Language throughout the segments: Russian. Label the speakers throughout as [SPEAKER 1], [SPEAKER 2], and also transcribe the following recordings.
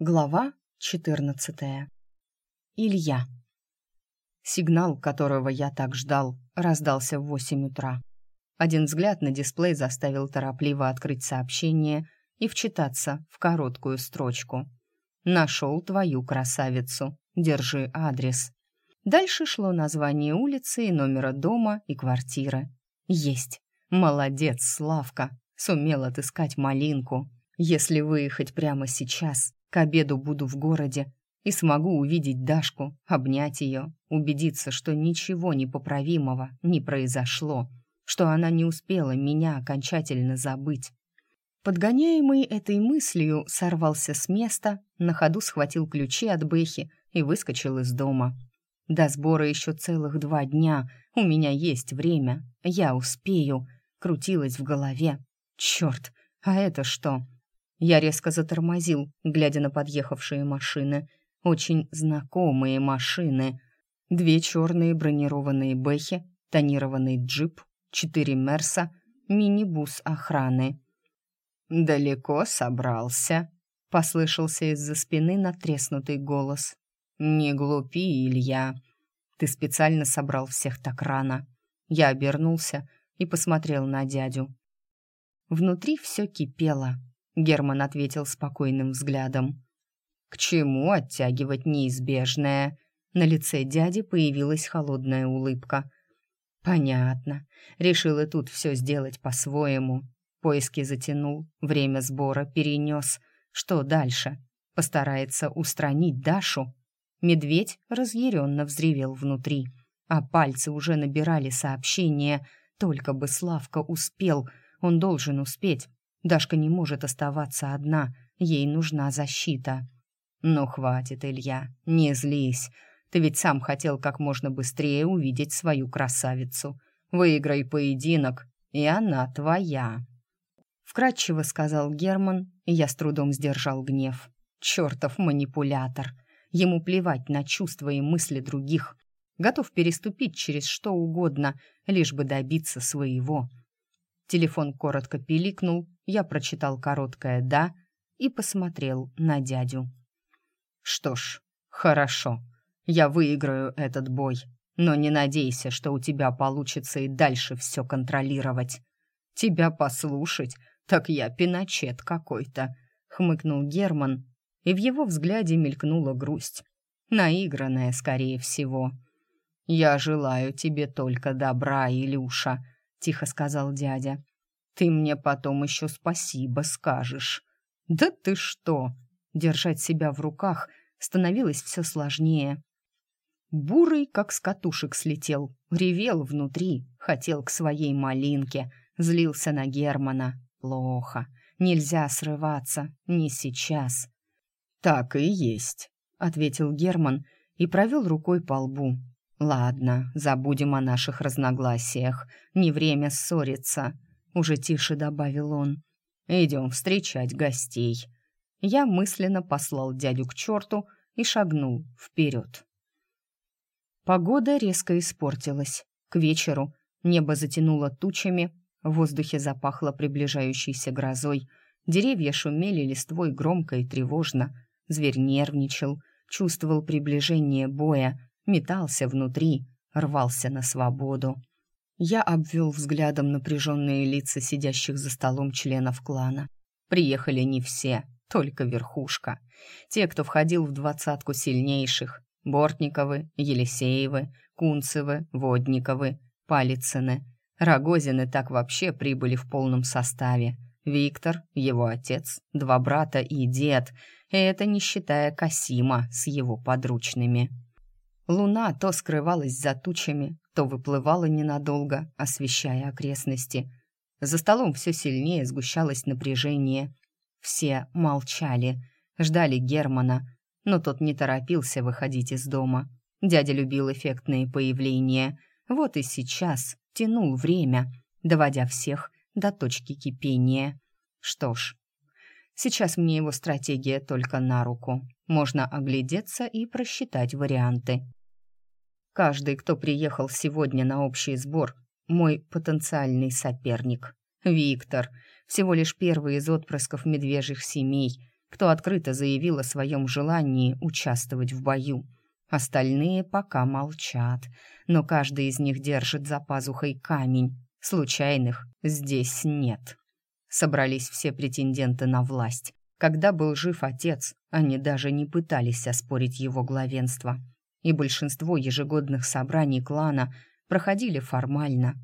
[SPEAKER 1] Глава 14. Илья. Сигнал, которого я так ждал, раздался в 8 утра. Один взгляд на дисплей заставил торопливо открыть сообщение и вчитаться в короткую строчку. «Нашел твою красавицу. Держи адрес». Дальше шло название улицы и номера дома и квартиры. «Есть. Молодец, Славка. Сумел отыскать малинку. Если выехать прямо сейчас, к обеду буду в городе и смогу увидеть Дашку, обнять ее, убедиться, что ничего непоправимого не произошло, что она не успела меня окончательно забыть. Подгоняемый этой мыслью сорвался с места, на ходу схватил ключи от Бэхи и выскочил из дома. До сбора еще целых два дня, у меня есть время, я успею, крутилась в голове. Черт, а это что? Я резко затормозил, глядя на подъехавшие машины. Очень знакомые машины. Две черные бронированные бэхи, тонированный джип, четыре мерса, мини-бус охраны. «Далеко собрался?» — послышался из-за спины натреснутый голос. «Не глупи, Илья. Ты специально собрал всех так рано». Я обернулся и посмотрел на дядю. Внутри все кипело. Герман ответил спокойным взглядом. «К чему оттягивать неизбежное?» На лице дяди появилась холодная улыбка. «Понятно. Решил и тут все сделать по-своему. Поиски затянул, время сбора перенес. Что дальше? Постарается устранить Дашу?» Медведь разъяренно взревел внутри, а пальцы уже набирали сообщение. «Только бы Славка успел, он должен успеть, Дашка не может оставаться одна, ей нужна защита. Ну хватит, Илья, не злись. Ты ведь сам хотел как можно быстрее увидеть свою красавицу. Выиграй поединок, и она твоя. Вкратчиво сказал Герман, и я с трудом сдержал гнев. Чертов манипулятор. Ему плевать на чувства и мысли других. Готов переступить через что угодно, лишь бы добиться своего. Телефон коротко пиликнул, я прочитал короткое «да» и посмотрел на дядю. «Что ж, хорошо, я выиграю этот бой, но не надейся, что у тебя получится и дальше все контролировать. Тебя послушать, так я пиночет какой-то», — хмыкнул Герман, и в его взгляде мелькнула грусть, наигранная, скорее всего. «Я желаю тебе только добра, Илюша», тихо сказал дядя. Ты мне потом еще спасибо скажешь. Да ты что? Держать себя в руках становилось все сложнее. Бурый, как с катушек слетел, ревел внутри, хотел к своей малинке, злился на Германа. Плохо, нельзя срываться, не сейчас. Так и есть, ответил Герман и провел рукой по лбу. «Ладно, забудем о наших разногласиях. Не время ссориться», — уже тише добавил он. «Идем встречать гостей». Я мысленно послал дядю к черту и шагнул вперед. Погода резко испортилась. К вечеру небо затянуло тучами, в воздухе запахло приближающейся грозой, деревья шумели листвой громко и тревожно, зверь нервничал, чувствовал приближение боя, метался внутри, рвался на свободу. Я обвел взглядом напряженные лица сидящих за столом членов клана. Приехали не все, только верхушка. Те, кто входил в двадцатку сильнейших. Бортниковы, Елисеевы, Кунцевы, Водниковы, Палицыны. Рогозины так вообще прибыли в полном составе. Виктор, его отец, два брата и дед. И это не считая Касима с его подручными. Луна то скрывалась за тучами, то выплывала ненадолго, освещая окрестности. За столом все сильнее сгущалось напряжение. Все молчали, ждали Германа, но тот не торопился выходить из дома. Дядя любил эффектные появления. Вот и сейчас тянул время, доводя всех до точки кипения. Что ж, сейчас мне его стратегия только на руку. Можно оглядеться и просчитать варианты. Каждый, кто приехал сегодня на общий сбор, мой потенциальный соперник. Виктор, всего лишь первый из отпрысков медвежьих семей, кто открыто заявил о своем желании участвовать в бою. Остальные пока молчат, но каждый из них держит за пазухой камень. Случайных здесь нет. Собрались все претенденты на власть. Когда был жив отец, они даже не пытались оспорить его главенство. И большинство ежегодных собраний клана проходили формально.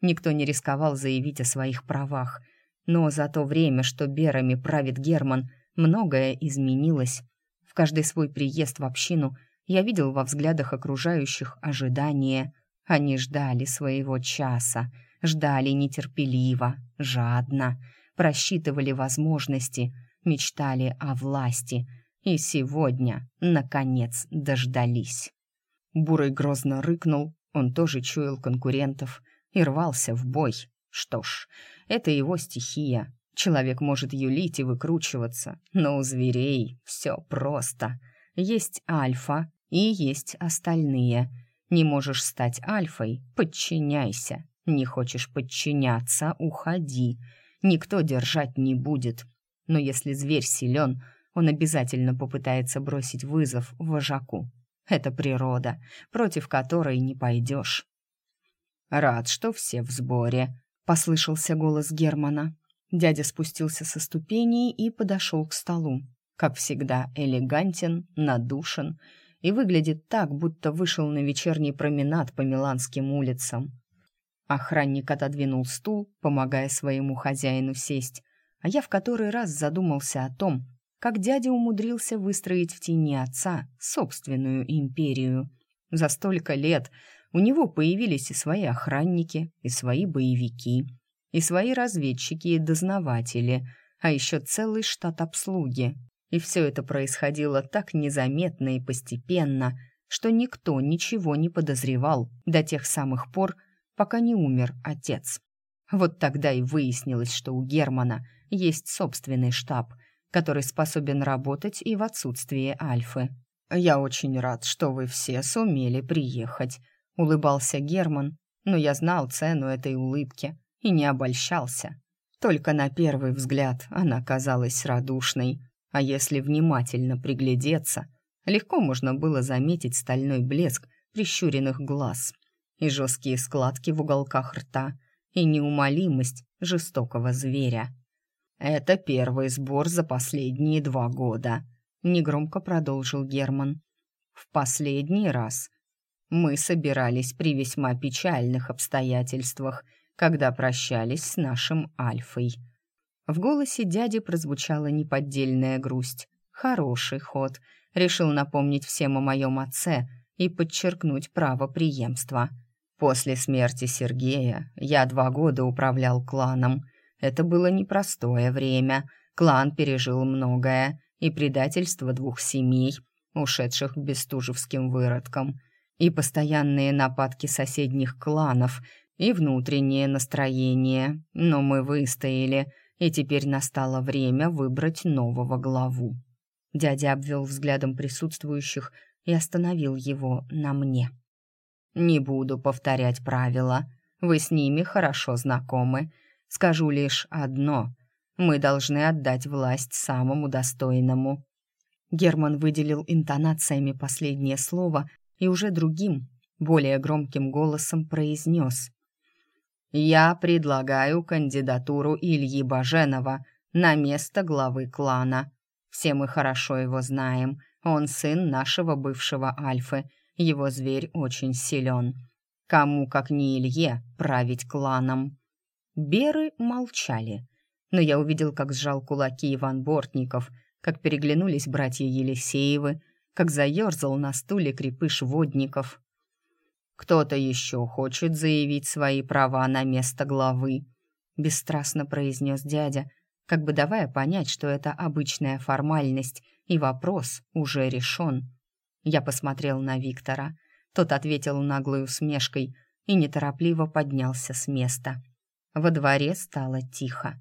[SPEAKER 1] Никто не рисковал заявить о своих правах. Но за то время, что Берами правит Герман, многое изменилось. В каждый свой приезд в общину я видел во взглядах окружающих ожидание. Они ждали своего часа, ждали нетерпеливо, жадно, просчитывали возможности, мечтали о власти и сегодня, наконец, дождались. Бурый грозно рыкнул, он тоже чуял конкурентов и рвался в бой. Что ж, это его стихия. Человек может юлить и выкручиваться, но у зверей все просто. Есть альфа и есть остальные. Не можешь стать альфой — подчиняйся. Не хочешь подчиняться — уходи. Никто держать не будет. Но если зверь силен, он обязательно попытается бросить вызов вожаку. Это природа, против которой не пойдешь. «Рад, что все в сборе», — послышался голос Германа. Дядя спустился со ступеней и подошел к столу. Как всегда, элегантен, надушен и выглядит так, будто вышел на вечерний променад по миланским улицам. Охранник отодвинул стул, помогая своему хозяину сесть, а я в который раз задумался о том, как дядя умудрился выстроить в тени отца собственную империю. За столько лет у него появились и свои охранники, и свои боевики, и свои разведчики и дознаватели, а еще целый штат обслуги. И все это происходило так незаметно и постепенно, что никто ничего не подозревал до тех самых пор, пока не умер отец. Вот тогда и выяснилось, что у Германа есть собственный штаб, который способен работать и в отсутствие Альфы. «Я очень рад, что вы все сумели приехать», — улыбался Герман, но я знал цену этой улыбки и не обольщался. Только на первый взгляд она казалась радушной, а если внимательно приглядеться, легко можно было заметить стальной блеск прищуренных глаз и жесткие складки в уголках рта и неумолимость жестокого зверя. «Это первый сбор за последние два года», — негромко продолжил Герман. «В последний раз мы собирались при весьма печальных обстоятельствах, когда прощались с нашим Альфой». В голосе дяди прозвучала неподдельная грусть. Хороший ход. Решил напомнить всем о моем отце и подчеркнуть право преемства. После смерти Сергея я два года управлял кланом — это было непростое время. Клан пережил многое, и предательство двух семей, ушедших бестужевским выродком, и постоянные нападки соседних кланов, и внутреннее настроение. Но мы выстояли, и теперь настало время выбрать нового главу. Дядя обвел взглядом присутствующих и остановил его на мне. «Не буду повторять правила. Вы с ними хорошо знакомы, Скажу лишь одно. Мы должны отдать власть самому достойному». Герман выделил интонациями последнее слово и уже другим, более громким голосом произнес. «Я предлагаю кандидатуру Ильи Баженова на место главы клана. Все мы хорошо его знаем. Он сын нашего бывшего Альфы. Его зверь очень силен. Кому, как не Илье, править кланом?» Беры молчали, но я увидел, как сжал кулаки Иван Бортников, как переглянулись братья Елисеевы, как заерзал на стуле крепыш Водников. «Кто-то еще хочет заявить свои права на место главы», — бесстрастно произнес дядя, как бы давая понять, что это обычная формальность, и вопрос уже решен. Я посмотрел на Виктора. Тот ответил наглой усмешкой и неторопливо поднялся с места. Во дворе стало тихо.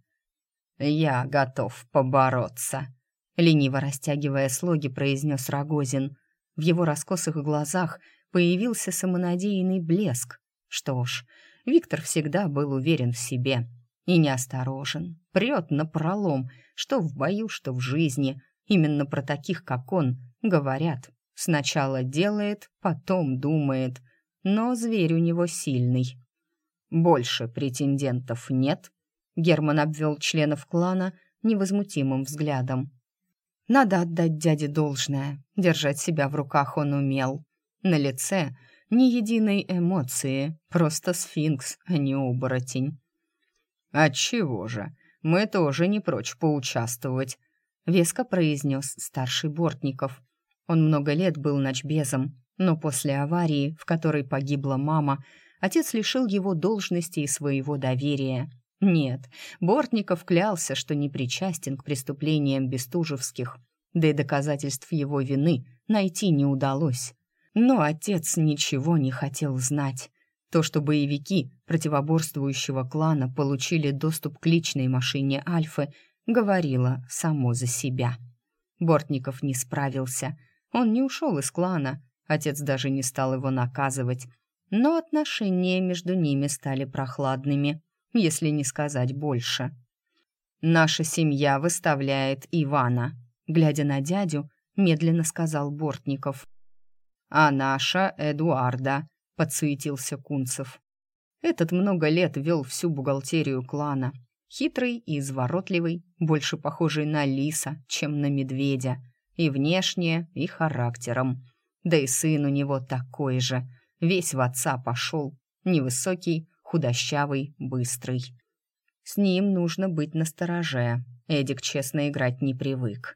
[SPEAKER 1] «Я готов побороться», — лениво растягивая слоги, произнес Рогозин. В его раскосых глазах появился самонадеянный блеск. Что ж, Виктор всегда был уверен в себе и неосторожен, прет на пролом, что в бою, что в жизни, Именно про таких, как он, говорят. Сначала делает, потом думает. Но зверь у него сильный. Больше претендентов нет. Герман обвел членов клана невозмутимым взглядом. Надо отдать дяде должное. Держать себя в руках он умел. На лице ни единой эмоции, просто сфинкс, а не оборотень. «Отчего же? Мы тоже не прочь поучаствовать», — веско произнес старший Бортников. Он много лет был ночбезом, но после аварии, в которой погибла мама, отец лишил его должности и своего доверия. Нет, Бортников клялся, что не причастен к преступлениям Бестужевских, да и доказательств его вины найти не удалось. Но отец ничего не хотел знать. То, что боевики противоборствующего клана получили доступ к личной машине Альфы, говорило само за себя. Бортников не справился. Он не ушел из клана, отец даже не стал его наказывать. Но отношения между ними стали прохладными, если не сказать больше. «Наша семья выставляет Ивана», глядя на дядю, медленно сказал Бортников. «А наша Эдуарда», — подсуетился Кунцев. Этот много лет вел всю бухгалтерию клана. Хитрый и изворотливый, больше похожий на лиса, чем на медведя. И внешне, и характером. Да и сын у него такой же. Весь в отца пошел. Невысокий, худощавый, быстрый. С ним нужно быть настороже. Эдик честно играть не привык.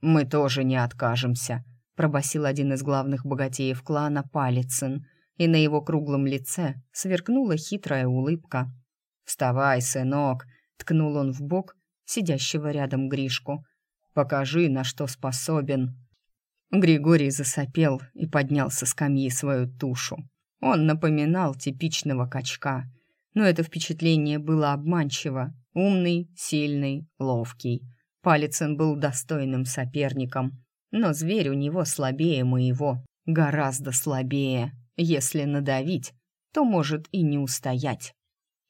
[SPEAKER 1] «Мы тоже не откажемся», — пробасил один из главных богатеев клана Палицын — и на его круглом лице сверкнула хитрая улыбка. «Вставай, сынок!» — ткнул он в бок сидящего рядом Гришку. «Покажи, на что способен!» Григорий засопел и поднял со скамьи свою тушу. Он напоминал типичного качка, но это впечатление было обманчиво. Умный, сильный, ловкий. Палицын был достойным соперником, но зверь у него слабее моего, гораздо слабее. Если надавить, то может и не устоять.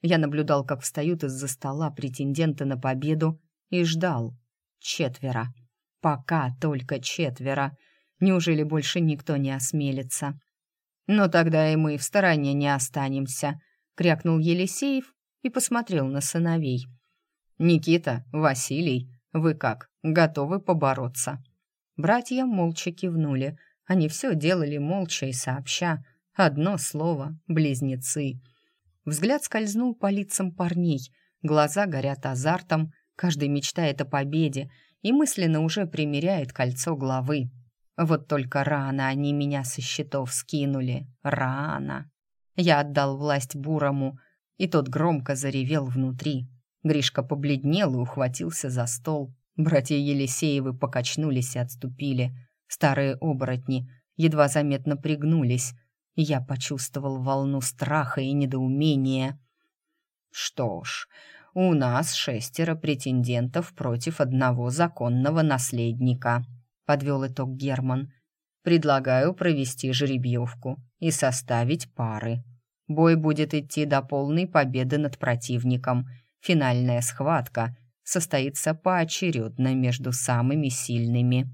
[SPEAKER 1] Я наблюдал, как встают из-за стола претенденты на победу, и ждал. Четверо. Пока только четверо. Неужели больше никто не осмелится? «Но тогда и мы в стороне не останемся», — крякнул Елисеев и посмотрел на сыновей. «Никита, Василий, вы как, готовы побороться?» Братья молча кивнули. Они все делали молча и сообща, Одно слово — близнецы. Взгляд скользнул по лицам парней. Глаза горят азартом, каждый мечтает о победе и мысленно уже примеряет кольцо главы. Вот только рано они меня со счетов скинули. Рано. Я отдал власть Бурому, и тот громко заревел внутри. Гришка побледнел и ухватился за стол. Братья Елисеевы покачнулись и отступили. Старые оборотни едва заметно пригнулись, я почувствовал волну страха и недоумения. «Что ж, у нас шестеро претендентов против одного законного наследника», — подвел итог Герман. «Предлагаю провести жеребьевку и составить пары. Бой будет идти до полной победы над противником. Финальная схватка состоится поочередно между самыми сильными».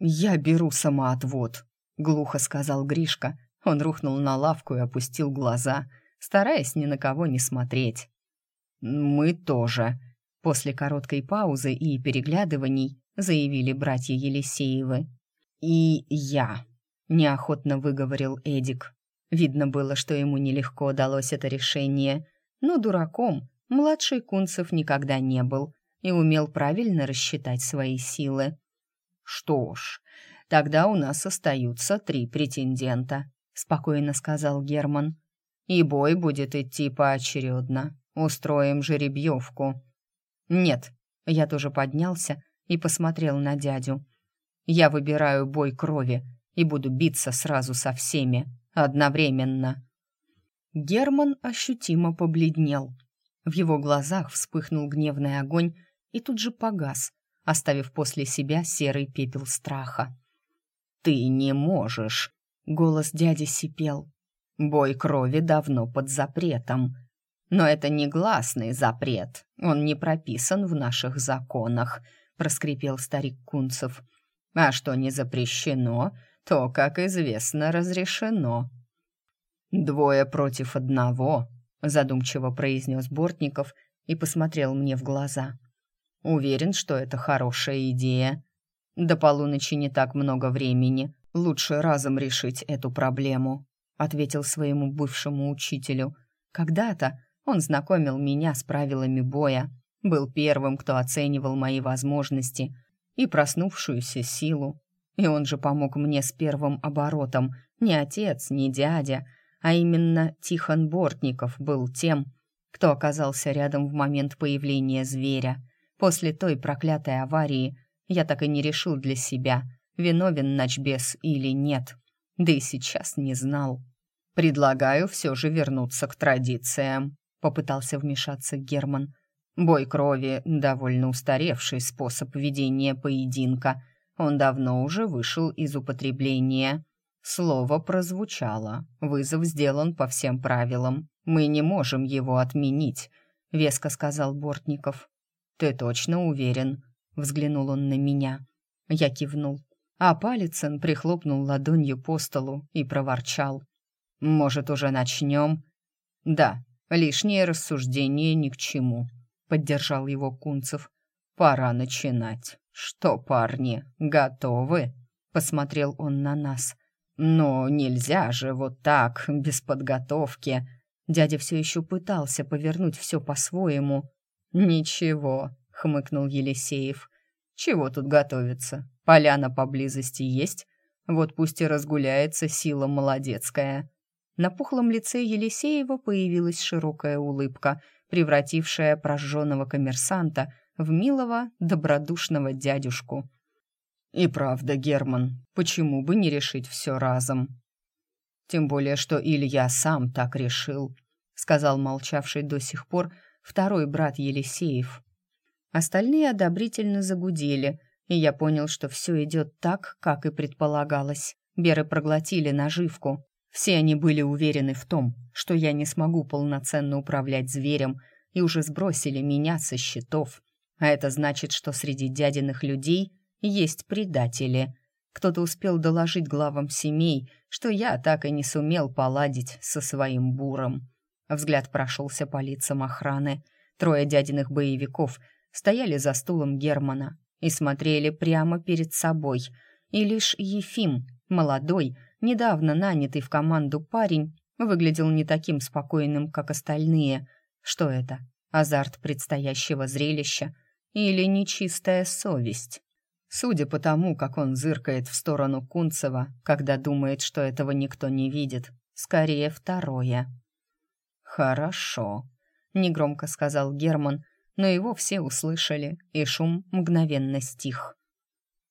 [SPEAKER 1] «Я беру самоотвод», — глухо сказал Гришка, он рухнул на лавку и опустил глаза, стараясь ни на кого не смотреть. «Мы тоже», — после короткой паузы и переглядываний заявили братья Елисеевы. «И я», — неохотно выговорил Эдик. Видно было, что ему нелегко далось это решение, но дураком младший Кунцев никогда не был и умел правильно рассчитать свои силы. «Что ж, тогда у нас остаются три претендента», спокойно сказал Герман. И бой будет идти поочередно. Устроим жеребьевку. Нет, я тоже поднялся и посмотрел на дядю. Я выбираю бой крови и буду биться сразу со всеми, одновременно. Герман ощутимо побледнел. В его глазах вспыхнул гневный огонь и тут же погас, оставив после себя серый пепел страха. «Ты не можешь!» Голос дяди сипел. Бой крови давно под запретом. Но это не гласный запрет. Он не прописан в наших законах. — проскрипел старик Кунцев. «А что не запрещено, то, как известно, разрешено». «Двое против одного», — задумчиво произнес Бортников и посмотрел мне в глаза. «Уверен, что это хорошая идея. До полуночи не так много времени. Лучше разом решить эту проблему», — ответил своему бывшему учителю. «Когда-то он знакомил меня с правилами боя, был первым, кто оценивал мои возможности и проснувшуюся силу. И он же помог мне с первым оборотом. Не отец, не дядя, а именно Тихон Бортников был тем, кто оказался рядом в момент появления зверя. После той проклятой аварии я так и не решил для себя, виновен ночбес или нет. Да и сейчас не знал. «Предлагаю все же вернуться к традициям», — попытался вмешаться Герман. «Бой крови — довольно устаревший способ ведения поединка. Он давно уже вышел из употребления. Слово прозвучало. Вызов сделан по всем правилам. Мы не можем его отменить», — веско сказал Бортников. «Ты точно уверен?» — взглянул он на меня. Я кивнул, а Палицын прихлопнул ладонью по столу и проворчал. «Может, уже начнем?» «Да, лишнее рассуждение ни к чему», — поддержал его Кунцев. «Пора начинать. Что, парни, готовы?» — посмотрел он на нас. «Но нельзя же вот так, без подготовки». Дядя все еще пытался повернуть все по-своему. «Ничего», — хмыкнул Елисеев. «Чего тут готовиться? Поляна поблизости есть? Вот пусть и разгуляется сила молодецкая». На пухлом лице Елисеева появилась широкая улыбка, превратившая прожженного коммерсанта в милого, добродушного дядюшку. И правда, Герман, почему бы не решить все разом? Тем более, что Илья сам так решил, сказал молчавший до сих пор второй брат Елисеев. Остальные одобрительно загудели, и я понял, что все идет так, как и предполагалось. Беры проглотили наживку. Все они были уверены в том, что я не смогу полноценно управлять зверем, и уже сбросили меня со счетов. А это значит, что среди дядиных людей есть предатели. Кто-то успел доложить главам семей, что я так и не сумел поладить со своим буром. Взгляд прошелся по лицам охраны. Трое дядиных боевиков стояли за стулом Германа и смотрели прямо перед собой. И лишь Ефим, молодой, недавно нанятый в команду парень, выглядел не таким спокойным, как остальные. Что это? Азарт предстоящего зрелища или нечистая совесть? Судя по тому, как он зыркает в сторону Кунцева, когда думает, что этого никто не видит, скорее второе. «Хорошо», — негромко сказал Герман, но его все услышали, и шум мгновенно стих.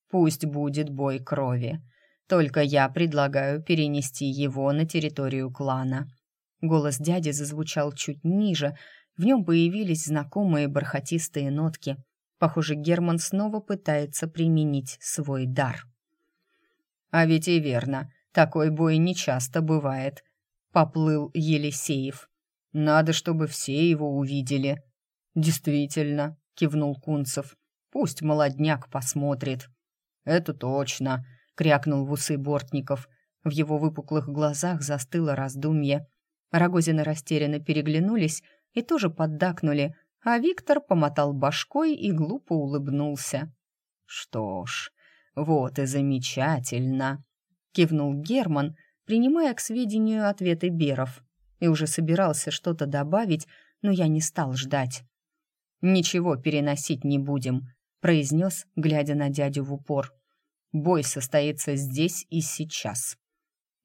[SPEAKER 1] «Пусть будет бой крови, только я предлагаю перенести его на территорию клана». Голос дяди зазвучал чуть ниже, в нем появились знакомые бархатистые нотки — Похоже, Герман снова пытается применить свой дар. А ведь и верно, такой бой нечасто бывает. Поплыл Елисеев. Надо, чтобы все его увидели. Действительно, кивнул Кунцев. Пусть молодняк посмотрит. Это точно, крякнул в усы Бортников. В его выпуклых глазах застыло раздумье. Рогозины растерянно переглянулись и тоже поддакнули, а Виктор помотал башкой и глупо улыбнулся. «Что ж, вот и замечательно», — кивнул Герман, принимая к сведению ответы Беров, и уже собирался что-то добавить, но я не стал ждать. «Ничего переносить не будем», — произнес, глядя на дядю в упор. «Бой состоится здесь и сейчас».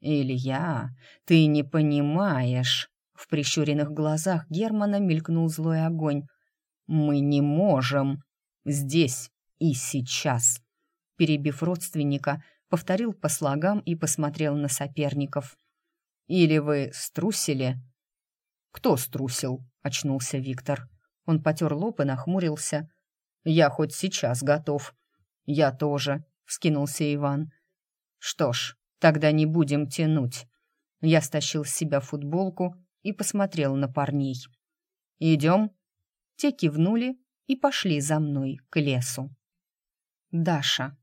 [SPEAKER 1] «Илья, ты не понимаешь», в прищуренных глазах Германа мелькнул злой огонь. «Мы не можем. Здесь и сейчас». Перебив родственника, повторил по слогам и посмотрел на соперников. «Или вы струсили?» «Кто струсил?» — очнулся Виктор. Он потер лоб и нахмурился. «Я хоть сейчас готов». «Я тоже», — вскинулся Иван. «Что ж, тогда не будем тянуть». Я стащил с себя футболку и посмотрел на парней. «Идем?» Те кивнули и пошли за мной к лесу. Даша.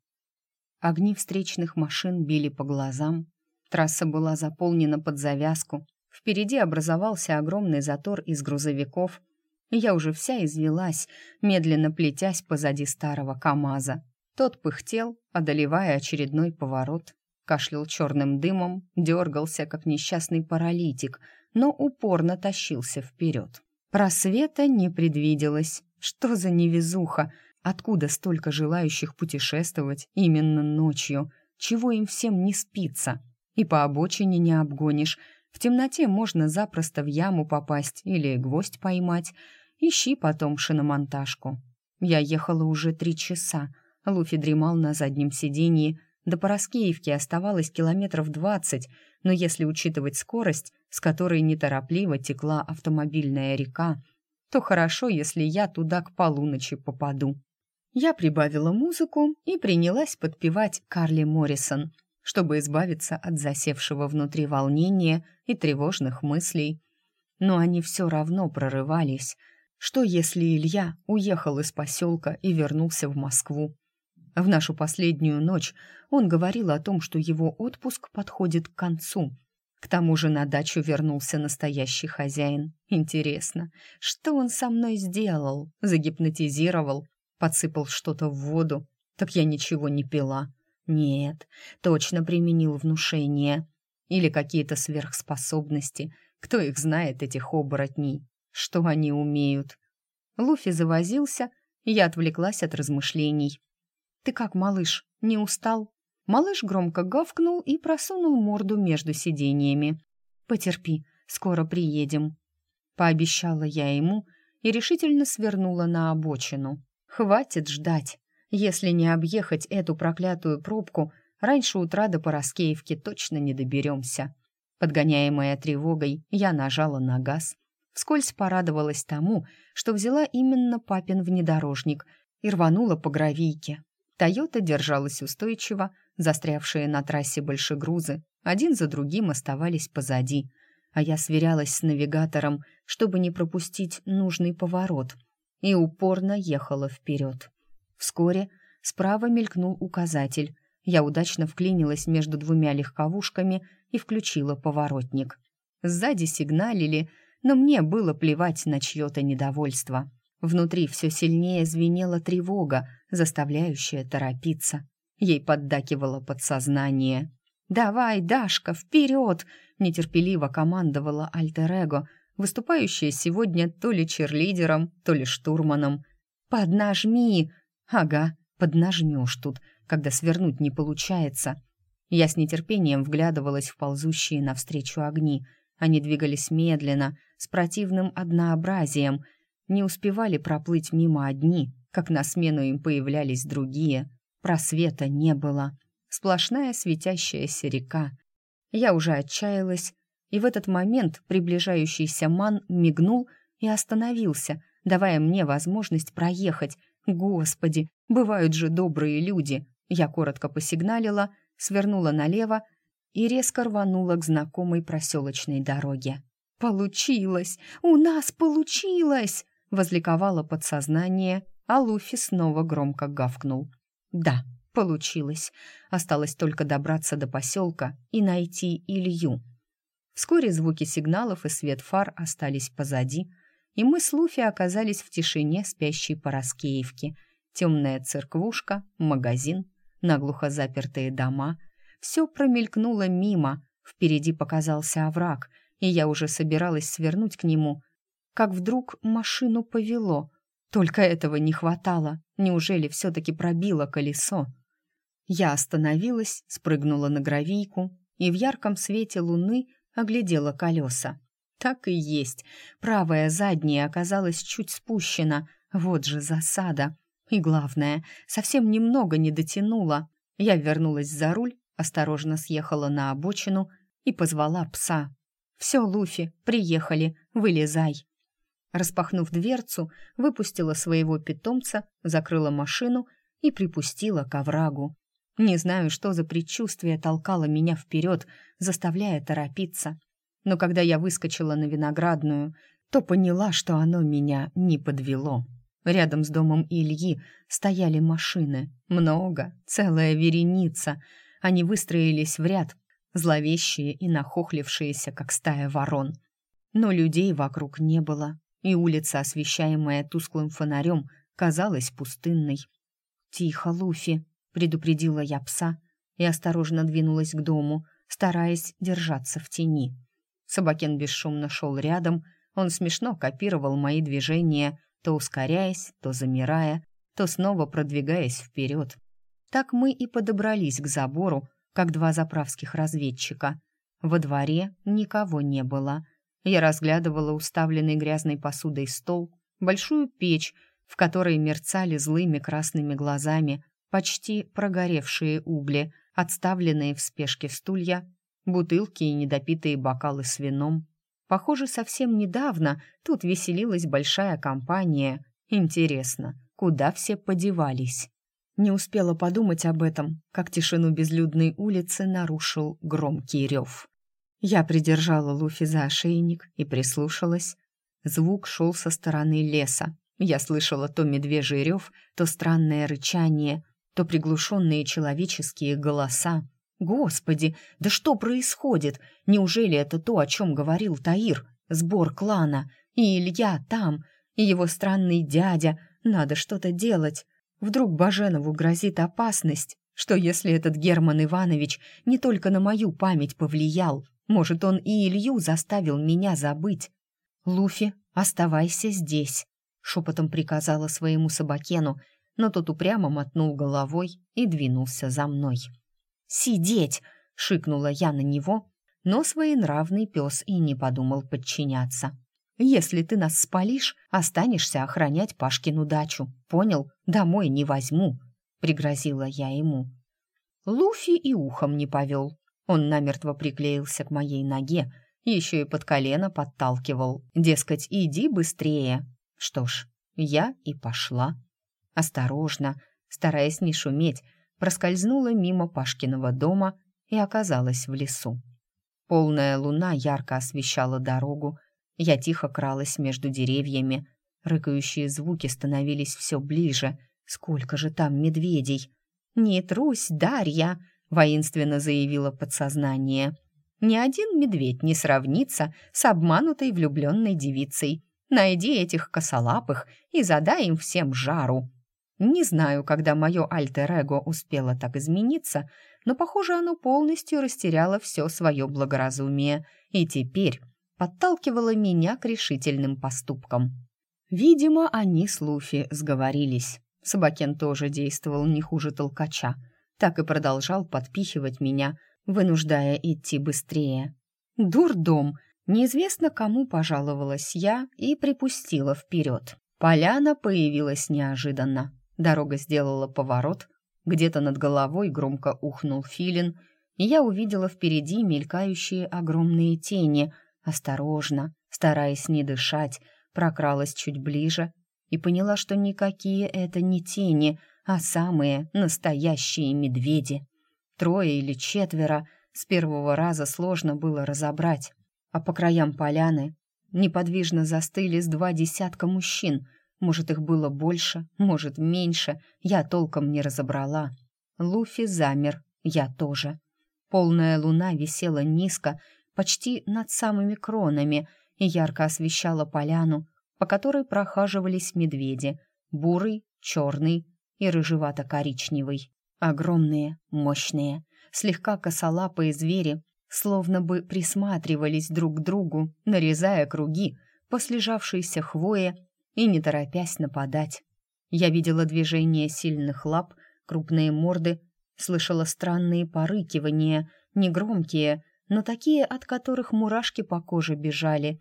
[SPEAKER 1] Огни встречных машин били по глазам. Трасса была заполнена под завязку. Впереди образовался огромный затор из грузовиков. Я уже вся извелась, медленно плетясь позади старого КамАЗа. Тот пыхтел, одолевая очередной поворот. Кашлял черным дымом, дергался, как несчастный паралитик, но упорно тащился вперед. Просвета не предвиделось. Что за невезуха? Откуда столько желающих путешествовать именно ночью? Чего им всем не спится? И по обочине не обгонишь. В темноте можно запросто в яму попасть или гвоздь поймать. Ищи потом шиномонтажку. Я ехала уже три часа. Луфи дремал на заднем сиденье. До Пороскеевки оставалось километров двадцать, но если учитывать скорость, с которой неторопливо текла автомобильная река, то хорошо, если я туда к полуночи попаду. Я прибавила музыку и принялась подпевать Карли Моррисон, чтобы избавиться от засевшего внутри волнения и тревожных мыслей. Но они все равно прорывались. Что если Илья уехал из поселка и вернулся в Москву? В нашу последнюю ночь он говорил о том, что его отпуск подходит к концу. К тому же на дачу вернулся настоящий хозяин. Интересно, что он со мной сделал? Загипнотизировал подсыпал что-то в воду. Так я ничего не пила. Нет, точно применил внушение. Или какие-то сверхспособности. Кто их знает, этих оборотней? Что они умеют? Луфи завозился, я отвлеклась от размышлений. «Ты как, малыш, не устал?» Малыш громко гавкнул и просунул морду между сиденьями. «Потерпи, скоро приедем», — пообещала я ему и решительно свернула на обочину. Хватит ждать. Если не объехать эту проклятую пробку, раньше утра до Пороскеевки точно не доберемся. Подгоняемая тревогой, я нажала на газ. Вскользь порадовалась тому, что взяла именно папин внедорожник и рванула по гравийке. «Тойота» держалась устойчиво, застрявшие на трассе большегрузы один за другим оставались позади, а я сверялась с навигатором, чтобы не пропустить нужный поворот — и упорно ехала вперед. Вскоре справа мелькнул указатель. Я удачно вклинилась между двумя легковушками и включила поворотник. Сзади сигналили, но мне было плевать на чье-то недовольство. Внутри все сильнее звенела тревога, заставляющая торопиться. Ей поддакивало подсознание. «Давай, Дашка, вперед!» — нетерпеливо командовала Альтер-Эго, выступающая сегодня то ли черлидером, то ли штурманом. «Поднажми!» «Ага, поднажмешь тут, когда свернуть не получается». Я с нетерпением вглядывалась в ползущие навстречу огни. Они двигались медленно, с противным однообразием. Не успевали проплыть мимо одни, как на смену им появлялись другие. Просвета не было. Сплошная светящаяся река. Я уже отчаялась и в этот момент приближающийся ман мигнул и остановился, давая мне возможность проехать. Господи, бывают же добрые люди. Я коротко посигналила, свернула налево и резко рванула к знакомой проселочной дороге. «Получилось! У нас получилось!» — возликовало подсознание, а Луфи снова громко гавкнул. «Да, получилось. Осталось только добраться до поселка и найти Илью». Вскоре звуки сигналов и свет фар остались позади, и мы с Луфи оказались в тишине спящей Пороскеевки. Темная церквушка, магазин, наглухо запертые дома. Все промелькнуло мимо, впереди показался овраг, и я уже собиралась свернуть к нему, как вдруг машину повело. Только этого не хватало. Неужели все-таки пробило колесо? Я остановилась, спрыгнула на гравийку, и в ярком свете луны оглядела колеса. Так и есть. Правая задняя оказалась чуть спущена. Вот же засада. И главное, совсем немного не дотянула. Я вернулась за руль, осторожно съехала на обочину и позвала пса. «Все, Луфи, приехали, вылезай». Распахнув дверцу, выпустила своего питомца, закрыла машину и припустила к оврагу. Не знаю, что за предчувствие толкало меня вперед, заставляя торопиться. Но когда я выскочила на виноградную, то поняла, что оно меня не подвело. Рядом с домом Ильи стояли машины. Много, целая вереница. Они выстроились в ряд, зловещие и нахохлившиеся, как стая ворон. Но людей вокруг не было, и улица, освещаемая тусклым фонарем, казалась пустынной. «Тихо, Луфи!» — предупредила я пса и осторожно двинулась к дому, стараясь держаться в тени. Собакен бесшумно шел рядом, он смешно копировал мои движения, то ускоряясь, то замирая, то снова продвигаясь вперед. Так мы и подобрались к забору, как два заправских разведчика. Во дворе никого не было. Я разглядывала уставленный грязной посудой стол, большую печь, в которой мерцали злыми красными глазами почти прогоревшие угли, отставленные в спешке стулья, бутылки и недопитые бокалы с вином. Похоже, совсем недавно тут веселилась большая компания. Интересно, куда все подевались? Не успела подумать об этом, как тишину безлюдной улицы нарушил громкий рев. Я придержала Луфи за ошейник и прислушалась. Звук шел со стороны леса. Я слышала то медвежий рев, то странное рычание, то приглушенные человеческие голоса. Господи, да что происходит? Неужели это то, о чем говорил Таир? Сбор клана. И Илья там, и его странный дядя. Надо что-то делать. Вдруг Баженову грозит опасность, что если этот Герман Иванович не только на мою память повлиял, может, он и Илью заставил меня забыть. «Луфи, оставайся здесь», — шепотом приказала своему собакену, но тот упрямо мотнул головой и двинулся за мной. «Сидеть!» — шикнула я на него, но своенравный пес и не подумал подчиняться. «Если ты нас спалишь, останешься охранять Пашкину дачу. Понял? Домой не возьму», — пригрозила я ему. Луфи и ухом не повел. Он намертво приклеился к моей ноге, еще и под колено подталкивал. Дескать, иди быстрее. Что ж, я и пошла. Осторожно, стараясь не шуметь, проскользнула мимо Пашкиного дома и оказалась в лесу. Полная луна ярко освещала дорогу. Я тихо кралась между деревьями. Рыкающие звуки становились все ближе. Сколько же там медведей! «Не трусь, Дарья!» — воинственно заявило подсознание. «Ни один медведь не сравнится с обманутой влюбленной девицей. Найди этих косолапых и задай им всем жару!» Не знаю, когда мое альтер-эго успело так измениться, но, похоже, оно полностью растеряло все свое благоразумие и теперь подталкивало меня к решительным поступкам. Видимо, они с Луфи сговорились. Собакен тоже действовал не хуже толкача, так и продолжал подпихивать меня, вынуждая идти быстрее. Дурдом! Неизвестно, кому пожаловалась я и припустила вперед. Поляна появилась неожиданно. Дорога сделала поворот, где-то над головой громко ухнул филин, и я увидела впереди мелькающие огромные тени. Осторожно, стараясь не дышать, прокралась чуть ближе и поняла, что никакие это не тени, а самые настоящие медведи. Трое или четверо с первого раза сложно было разобрать, а по краям поляны неподвижно застыли с два десятка мужчин — может, их было больше, может, меньше, я толком не разобрала. Луфи замер, я тоже. Полная луна висела низко, почти над самыми кронами, и ярко освещала поляну, по которой прохаживались медведи, бурый, черный и рыжевато-коричневый. Огромные, мощные, слегка косолапые звери словно бы присматривались друг к другу, нарезая круги по слежавшейся хвое и не торопясь нападать. Я видела движение сильных лап, крупные морды, слышала странные порыкивания, негромкие, но такие, от которых мурашки по коже бежали.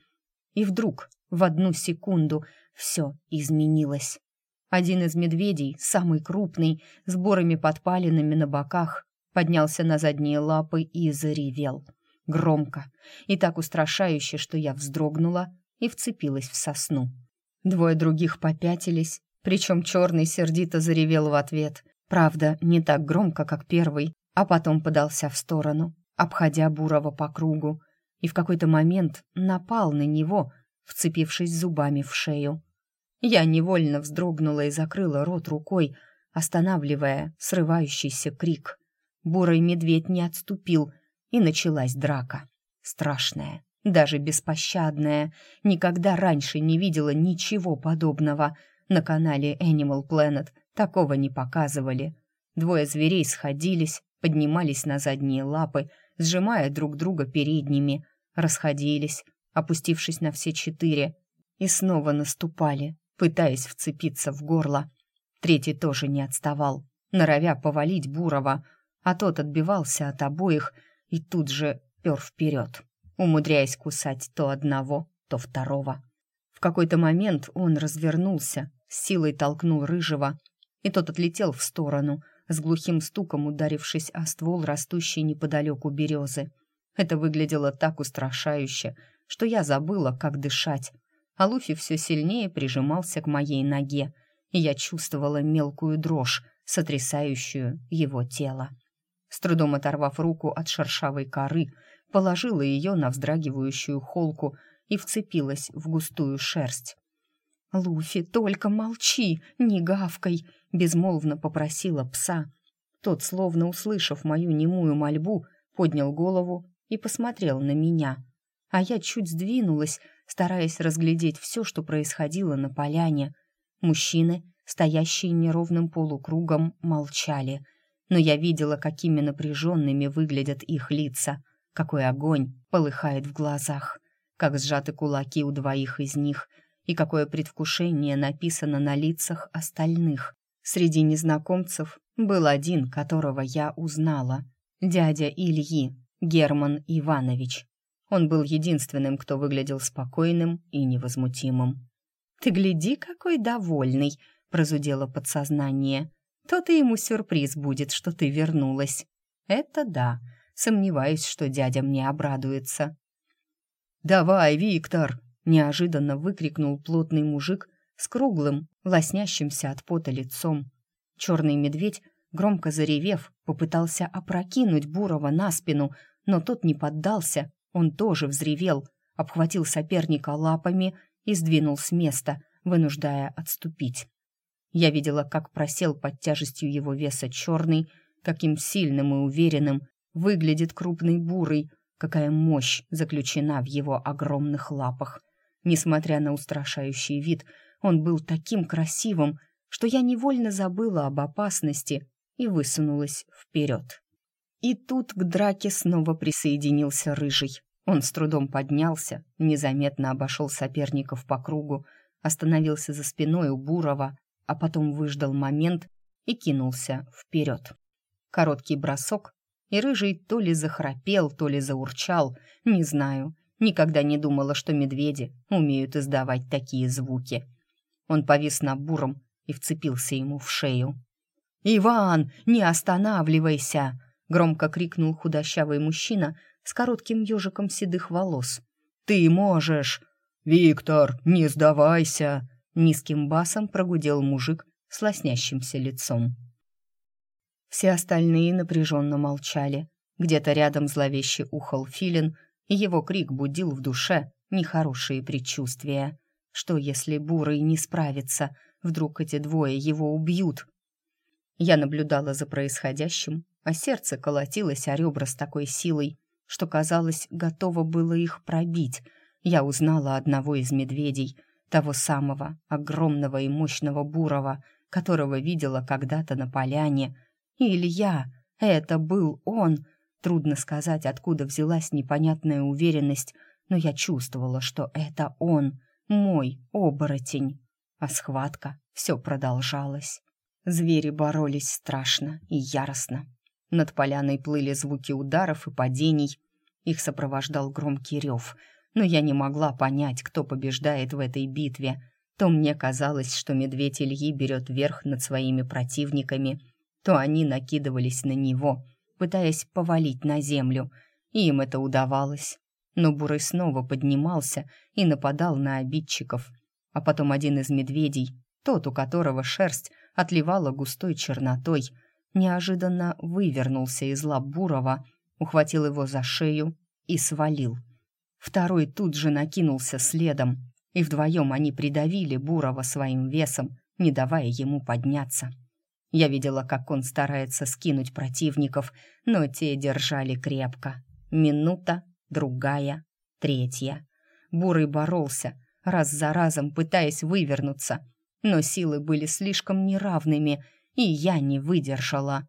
[SPEAKER 1] И вдруг, в одну секунду, все изменилось. Один из медведей, самый крупный, с борами подпаленными на боках, поднялся на задние лапы и заревел. Громко и так устрашающе, что я вздрогнула и вцепилась в сосну. Двое других попятились, причем черный сердито заревел в ответ. Правда, не так громко, как первый, а потом подался в сторону, обходя Бурова по кругу, и в какой-то момент напал на него, вцепившись зубами в шею. Я невольно вздрогнула и закрыла рот рукой, останавливая срывающийся крик. Бурый медведь не отступил, и началась драка. Страшная, даже беспощадная. Никогда раньше не видела ничего подобного. На канале Animal Planet такого не показывали. Двое зверей сходились, поднимались на задние лапы, сжимая друг друга передними, расходились, опустившись на все четыре, и снова наступали, пытаясь вцепиться в горло. Третий тоже не отставал, норовя повалить Бурова, а тот отбивался от обоих и тут же пер вперед, умудряясь кусать то одного, то второго. В какой-то момент он развернулся, с силой толкнул рыжего, и тот отлетел в сторону, с глухим стуком ударившись о ствол растущей неподалеку березы. Это выглядело так устрашающе, что я забыла, как дышать, а Луфи все сильнее прижимался к моей ноге, и я чувствовала мелкую дрожь, сотрясающую его тело. С трудом оторвав руку от шершавой коры, положила ее на вздрагивающую холку и вцепилась в густую шерсть. «Луфи, только молчи, не гавкой!» — безмолвно попросила пса. Тот, словно услышав мою немую мольбу, поднял голову и посмотрел на меня. А я чуть сдвинулась, стараясь разглядеть все, что происходило на поляне. Мужчины, стоящие неровным полукругом, молчали. Но я видела, какими напряженными выглядят их лица, какой огонь полыхает в глазах, как сжаты кулаки у двоих из них — и какое предвкушение написано на лицах остальных. Среди незнакомцев был один, которого я узнала. Дядя Ильи, Герман Иванович. Он был единственным, кто выглядел спокойным и невозмутимым. «Ты гляди, какой довольный!» — прозудело подсознание. «То-то ему сюрприз будет, что ты вернулась». «Это да. Сомневаюсь, что дядя мне обрадуется».
[SPEAKER 2] «Давай, Виктор!»
[SPEAKER 1] неожиданно выкрикнул плотный мужик с круглым, лоснящимся от пота лицом. Черный медведь, громко заревев, попытался опрокинуть Бурова на спину, но тот не поддался, он тоже взревел, обхватил соперника лапами и сдвинул с места, вынуждая отступить. Я видела, как просел под тяжестью его веса черный, каким сильным и уверенным выглядит крупный бурый, какая мощь заключена в его огромных лапах. Несмотря на устрашающий вид, он был таким красивым, что я невольно забыла об опасности и высунулась вперед. И тут к драке снова присоединился Рыжий. Он с трудом поднялся, незаметно обошел соперников по кругу, остановился за спиной у Бурова, а потом выждал момент и кинулся вперед. Короткий бросок, и Рыжий то ли захрапел, то ли заурчал, не знаю, Никогда не думала, что медведи умеют издавать такие звуки. Он повис на буром и вцепился ему в шею. «Иван, не останавливайся!» — громко крикнул худощавый мужчина с коротким ежиком седых волос. «Ты можешь!»
[SPEAKER 2] «Виктор, не сдавайся!»
[SPEAKER 1] — низким басом прогудел мужик с лоснящимся лицом. Все остальные напряженно молчали. Где-то рядом зловеще ухал филин, и его крик будил в душе нехорошие предчувствия. Что, если Бурый не справится? Вдруг эти двое его убьют? Я наблюдала за происходящим, а сердце колотилось о ребра с такой силой, что, казалось, готово было их пробить. Я узнала одного из медведей, того самого, огромного и мощного Бурова, которого видела когда-то на поляне. Илья, это был он — Трудно сказать, откуда взялась непонятная уверенность, но я чувствовала, что это он, мой оборотень. А схватка все продолжалась. Звери боролись страшно и яростно. Над поляной плыли звуки ударов и падений. Их сопровождал громкий рев, но я не могла понять, кто побеждает в этой битве. То мне казалось, что медведь Ильи берет верх над своими противниками, то они накидывались на него — пытаясь повалить на землю, и им это удавалось. Но Бурый снова поднимался и нападал на обидчиков. А потом один из медведей, тот, у которого шерсть отливала густой чернотой, неожиданно вывернулся из лап Бурова, ухватил его за шею и свалил. Второй тут же накинулся следом. и вдвоем они придавили Бурова своим весом, не давая ему подняться. Я видела, как он старается скинуть противников, но те держали крепко. Минута, другая, третья. Бурый боролся, раз за разом пытаясь вывернуться, но силы были слишком неравными, и я не выдержала.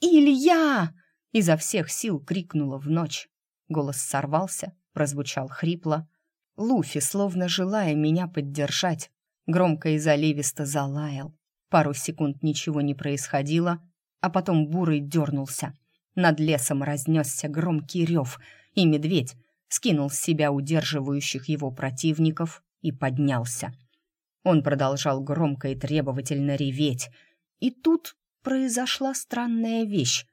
[SPEAKER 1] «Илья!» — изо всех сил крикнула в ночь. Голос сорвался, прозвучал хрипло. Луфи, словно желая меня поддержать, громко и заливисто залаял. Пару секунд ничего не происходило, а потом бурый дернулся. Над лесом разнесся громкий рев, и медведь скинул с себя удерживающих его противников и поднялся. Он продолжал громко и требовательно реветь. И тут произошла странная вещь.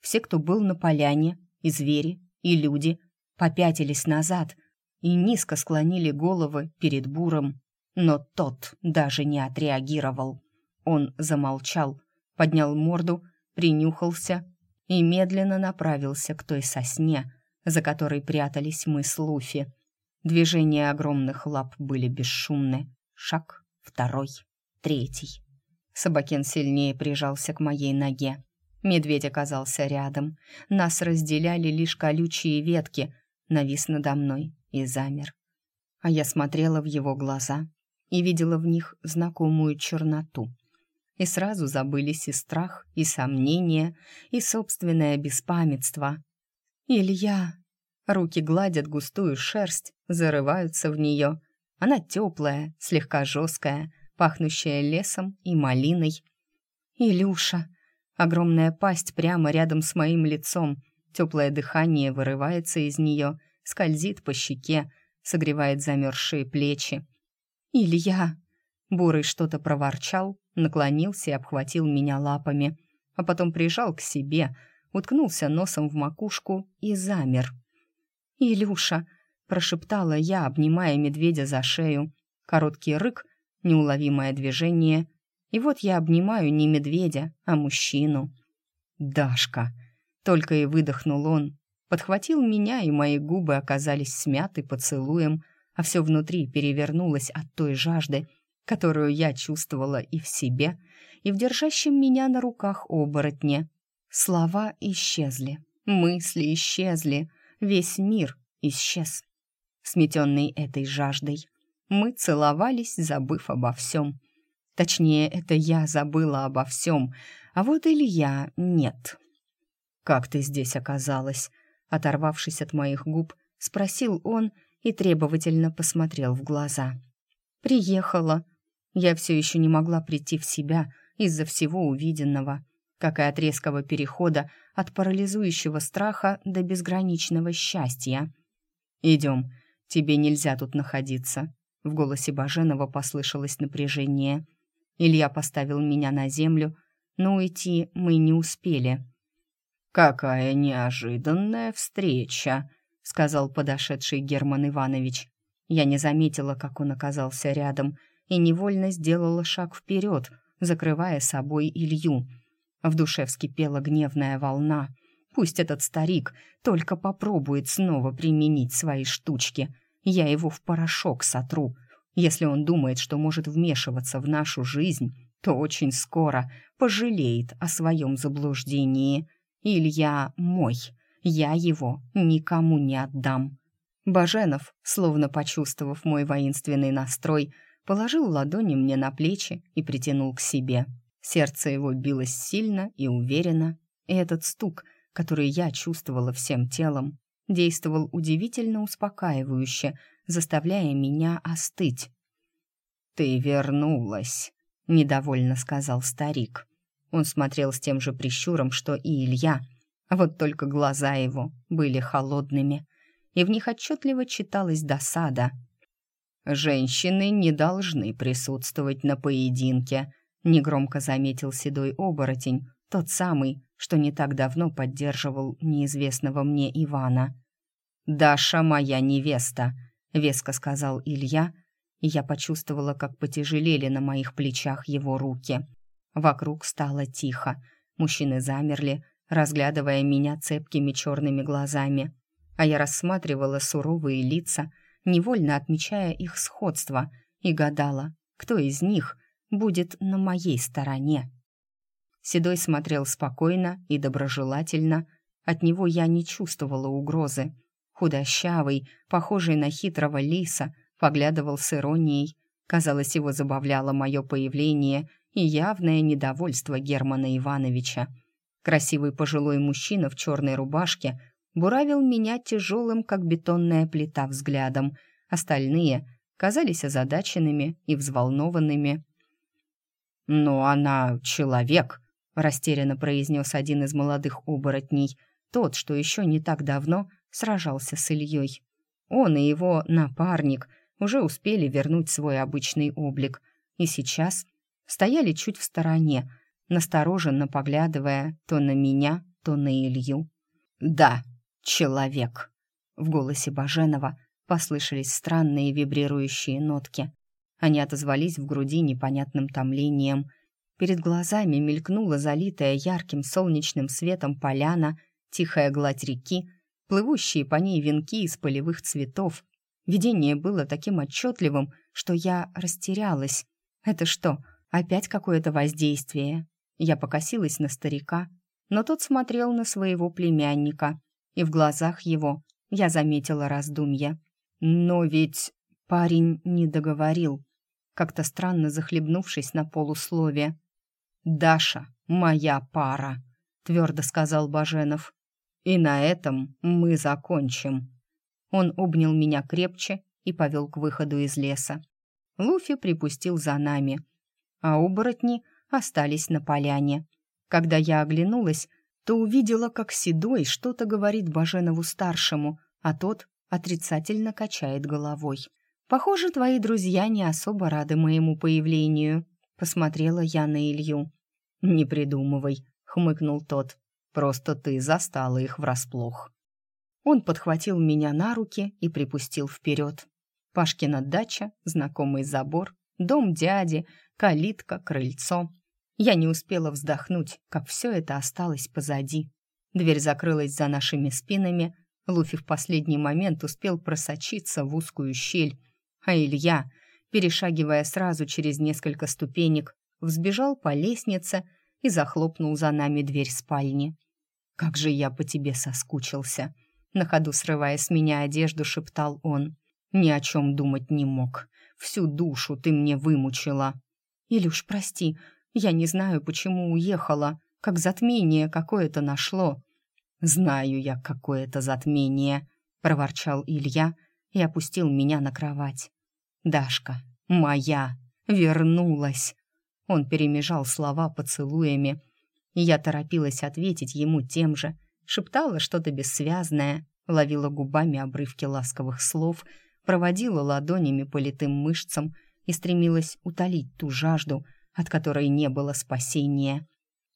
[SPEAKER 1] Все, кто был на поляне, и звери, и люди, попятились назад и низко склонили головы перед буром, но тот даже не отреагировал. Он замолчал, поднял морду, принюхался и медленно направился к той сосне, за которой прятались мы с Луфи. Движения огромных лап были бесшумны. Шаг, второй, третий. Собакен сильнее прижался к моей ноге. Медведь оказался рядом. Нас разделяли лишь колючие ветки, навис надо мной и замер. А я смотрела в его глаза и видела в них знакомую черноту — и сразу забылись и страх, и сомнения, и собственное беспамятство. «Илья!» Руки гладят густую шерсть, зарываются в нее. Она теплая, слегка жесткая, пахнущая лесом и малиной. «Илюша!» Огромная пасть прямо рядом с моим лицом. Теплое дыхание вырывается из нее, скользит по щеке, согревает замерзшие плечи. «Илья!» Бурый что-то проворчал, наклонился и обхватил меня лапами, а потом прижал к себе, уткнулся носом в макушку и замер. «Илюша!» — прошептала я, обнимая медведя за шею. Короткий рык, неуловимое движение, и вот я обнимаю не медведя, а мужчину. «Дашка!» — только и выдохнул он. Подхватил меня, и мои губы оказались смяты поцелуем, а все внутри перевернулось от той жажды, которую я чувствовала и в себе, и в держащем меня на руках оборотне. Слова исчезли, мысли исчезли, весь мир исчез. Сметенный этой жаждой, мы целовались, забыв обо всем. Точнее, это я забыла обо всем, а вот Илья нет. «Как ты здесь оказалась?» Оторвавшись от моих губ, спросил он и требовательно посмотрел в глаза. «Приехала», я все еще не могла прийти в себя из-за всего увиденного, как и от резкого перехода от парализующего страха до безграничного счастья. «Идем, тебе нельзя тут находиться», — в голосе Баженова послышалось напряжение. Илья поставил меня на землю, но уйти мы не успели. «Какая неожиданная встреча», — сказал подошедший Герман Иванович. Я не заметила, как он оказался рядом — и невольно сделала шаг вперед, закрывая собой Илью. В душе вскипела гневная волна. Пусть этот старик только попробует снова применить свои штучки. Я его в порошок сотру. Если он думает, что может вмешиваться в нашу жизнь, то очень скоро пожалеет о своем заблуждении. Илья мой, я его никому не отдам. Баженов, словно почувствовав мой воинственный настрой, положил ладони мне на плечи и притянул к себе. Сердце его билось сильно и уверенно, и этот стук, который я чувствовала всем телом, действовал удивительно успокаивающе, заставляя меня остыть. «Ты вернулась», — недовольно сказал старик. Он смотрел с тем же прищуром, что и Илья, вот только глаза его были холодными, и в них отчетливо читалась досада — «Женщины не должны присутствовать на поединке», — негромко заметил седой оборотень, тот самый, что не так давно поддерживал неизвестного мне Ивана. «Даша моя невеста», — веско сказал Илья, и я почувствовала, как потяжелели на моих плечах его руки. Вокруг стало тихо, мужчины замерли, разглядывая меня цепкими черными глазами, а я рассматривала суровые лица — невольно отмечая их сходство, и гадала, кто из них будет на моей стороне. Седой смотрел спокойно и доброжелательно, от него я не чувствовала угрозы. Худощавый, похожий на хитрого лиса, поглядывал с иронией. Казалось, его забавляло мое появление и явное недовольство Германа Ивановича. Красивый пожилой мужчина в черной рубашке буравил меня тяжелым, как бетонная плита, взглядом. Остальные казались озадаченными и взволнованными. «Но она человек», — растерянно произнес один из молодых оборотней, тот, что еще не так давно сражался с Ильей. Он и его напарник уже успели вернуть свой обычный облик, и сейчас стояли чуть в стороне, настороженно поглядывая то на меня, то на Илью. «Да, человек!» В голосе Баженова послышались странные вибрирующие нотки. Они отозвались в груди непонятным томлением. Перед глазами мелькнула залитая ярким солнечным светом поляна, тихая гладь реки, плывущие по ней венки из полевых цветов. Видение было таким отчетливым, что я растерялась. Это что, опять какое-то воздействие? Я покосилась на старика, но тот смотрел на своего племянника, и в глазах его я заметила раздумья. Но ведь парень не договорил, как-то странно захлебнувшись на полуслове. «Даша, моя пара», — твердо сказал Баженов. «И на этом мы закончим». Он обнял меня крепче и повел к выходу из леса. Луфи припустил за нами, а оборотни остались на поляне. Когда я оглянулась, то увидела, как Седой что-то говорит Баженову-старшему, а тот отрицательно качает головой. «Похоже, твои друзья не особо рады моему появлению», — посмотрела я на Илью. «Не придумывай», — хмыкнул тот. «Просто ты застала их врасплох». Он подхватил меня на руки и припустил вперед. Пашкина дача, знакомый забор, дом дяди, калитка, крыльцо. Я не успела вздохнуть, как все это осталось позади. Дверь закрылась за нашими спинами. Луфи в последний момент успел просочиться в узкую щель, а Илья, перешагивая сразу через несколько ступенек, взбежал по лестнице и захлопнул за нами дверь спальни. «Как же я по тебе соскучился!» На ходу срывая с меня одежду, шептал он. «Ни о чем думать не мог. Всю душу ты мне вымучила». «Илюш, прости, я не знаю, почему уехала, как затмение какое-то нашло». «Знаю я, какое это затмение», — проворчал Илья и опустил меня на кровать. «Дашка, моя, вернулась!» Он перемежал слова поцелуями, и я торопилась ответить ему тем же, шептала что-то бессвязное, ловила губами обрывки ласковых слов, проводила ладонями по литым мышцам и стремилась утолить ту жажду, от которой не было спасения.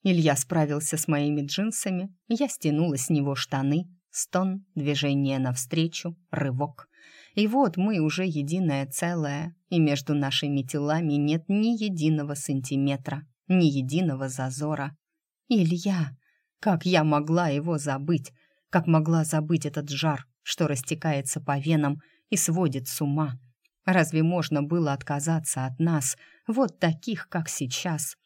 [SPEAKER 1] Илья справился с моими джинсами, я стянула с него штаны, стон, движение навстречу, рывок. И вот мы уже единое целое, и между нашими телами нет ни единого сантиметра, ни единого зазора. Илья! Как я могла его забыть? Как могла забыть этот жар, что растекается по венам и сводит с ума? Разве можно было отказаться от нас, вот таких, как сейчас?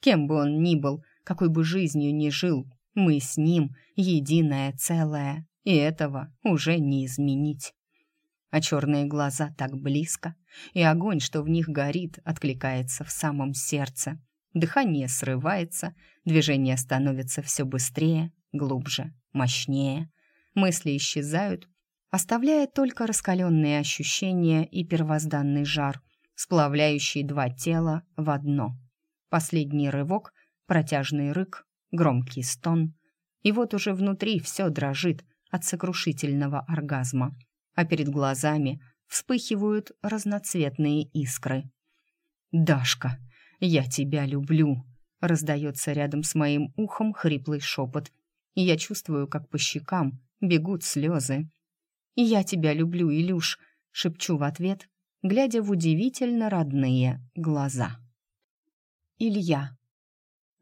[SPEAKER 1] Кем бы он ни был, какой бы жизнью ни жил, мы с ним единое целое, и этого уже не изменить. А черные глаза так близко, и огонь, что в них горит, откликается в самом сердце. Дыхание срывается, движение становится все быстрее, глубже, мощнее. Мысли исчезают, оставляя только раскаленные ощущения и первозданный жар, сплавляющий два тела в одно. Последний рывок, протяжный рык, громкий стон. И вот уже внутри все дрожит от сокрушительного оргазма, а перед глазами вспыхивают разноцветные искры. «Дашка, я тебя люблю!» раздается рядом с моим ухом хриплый шепот, и я чувствую, как по щекам бегут слезы. «И я тебя люблю, Илюш», — шепчу в ответ, глядя в удивительно родные глаза. Илья.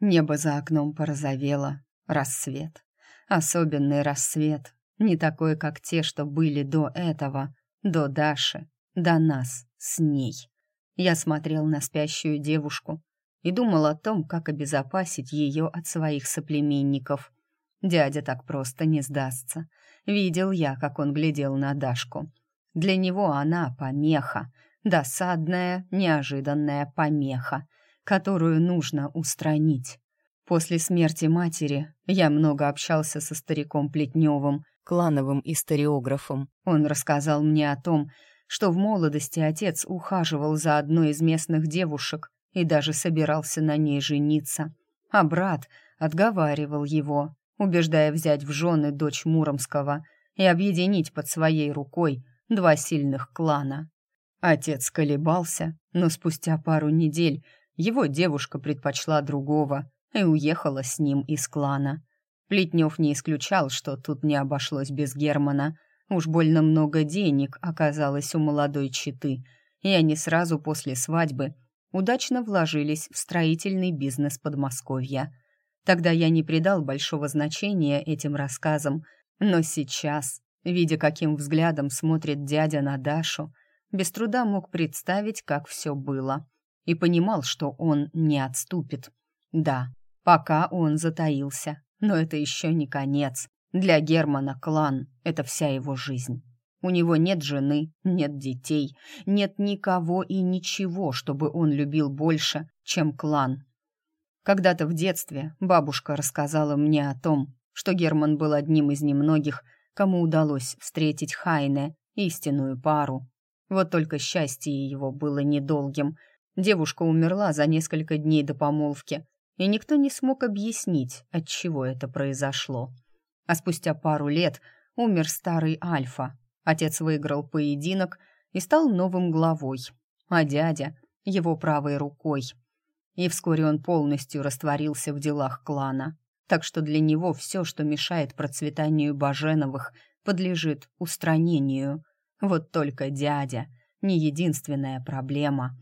[SPEAKER 1] Небо за окном порозовело. Рассвет. Особенный рассвет. Не такой, как те, что были до этого. до Даши, до нас с ней. Я смотрел на спящую девушку и думал о том, как обезопасить ее от своих соплеменников. Дядя так просто не сдастся. Видел я, как он глядел на Дашку. Для него она помеха, досадная, неожиданная помеха, которую нужно устранить. После смерти матери я много общался со стариком Плетневым, клановым историографом. Он рассказал мне о том, что в молодости отец ухаживал за одной из местных девушек и даже собирался на ней жениться, а брат отговаривал его, убеждая взять в жены дочь Муромского и объединить под своей рукой два сильных клана. Отец колебался, но спустя пару недель его девушка предпочла другого и уехала с ним из клана. Плетнев не исключал, что тут не обошлось без Германа. Уж больно много денег оказалось у молодой четы, и они сразу после свадьбы удачно вложились в строительный бизнес Подмосковья. Тогда я не придал большого значения этим рассказам, но сейчас, видя, каким взглядом смотрит дядя на Дашу, без труда мог представить, как все было, и понимал, что он не отступит. Да, пока он затаился, но это еще не конец. Для Германа клан — это вся его жизнь. У него нет жены, нет детей, нет никого и ничего, чтобы он любил больше, чем клан. Когда-то в детстве бабушка рассказала мне о том, что Герман был одним из немногих, кому удалось встретить Хайне, истинную пару. Вот только счастье его было недолгим. Девушка умерла за несколько дней до помолвки, и никто не смог объяснить, от чего это произошло. А спустя пару лет умер старый Альфа. Отец выиграл поединок и стал новым главой, а дядя — его правой рукой. И вскоре он полностью растворился в делах клана. Так что для него все, что мешает процветанию Баженовых, подлежит устранению. Вот только дядя — не единственная проблема.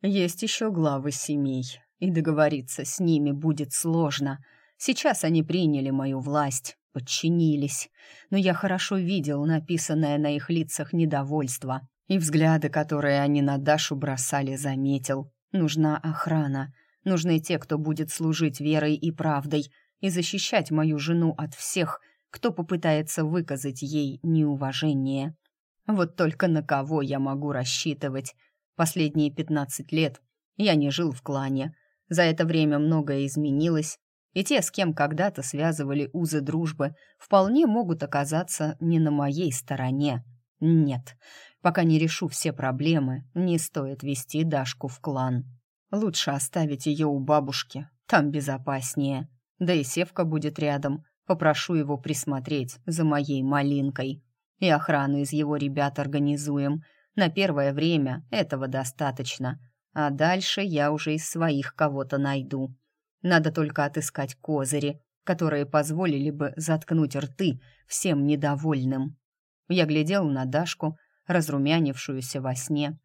[SPEAKER 1] Есть еще главы семей, и договориться с ними будет сложно. Сейчас они приняли мою власть, подчинились, но я хорошо видел написанное на их лицах недовольство, и взгляды, которые они на Дашу бросали, заметил. Нужна охрана, нужны те, кто будет служить верой и правдой и защищать мою жену от всех, кто попытается выказать ей неуважение. Вот только на кого я могу рассчитывать? Последние пятнадцать лет я не жил в клане, за это время многое изменилось, и те, с кем когда-то связывали узы дружбы, вполне могут оказаться не на моей стороне. Нет, пока не решу все проблемы, не стоит вести Дашку в клан. Лучше оставить ее у бабушки, там безопаснее. Да и Севка будет рядом, попрошу его присмотреть за моей малинкой. И охрану из его ребят организуем. На первое время этого достаточно — а дальше я уже из своих кого-то найду. Надо только отыскать козыри, которые позволили бы заткнуть рты всем недовольным. Я глядел на Дашку, разрумянившуюся во сне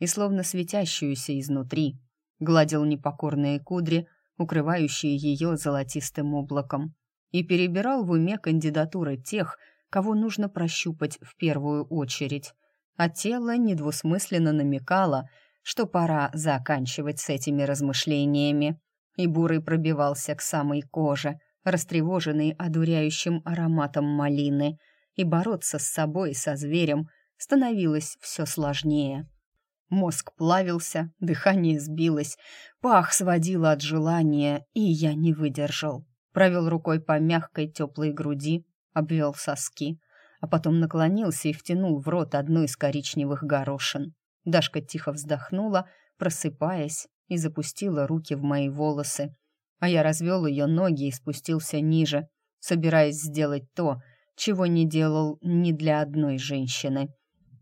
[SPEAKER 1] и словно светящуюся изнутри, гладил непокорные кудри, укрывающие ее золотистым облаком, и перебирал в уме кандидатуры тех, кого нужно прощупать в первую очередь. А тело недвусмысленно намекало, что пора заканчивать с этими размышлениями. И Бурый пробивался к самой коже, растревоженный одуряющим ароматом малины, и бороться с собой, со зверем, становилось все сложнее. Мозг плавился, дыхание сбилось, пах сводило от желания, и я не выдержал. Провел рукой по мягкой теплой груди, обвел соски, а потом наклонился и втянул в рот одну из коричневых горошин. Дашка тихо вздохнула, просыпаясь, и запустила руки в мои волосы. А я развел ее ноги и спустился ниже, собираясь сделать то, чего не делал ни для одной женщины.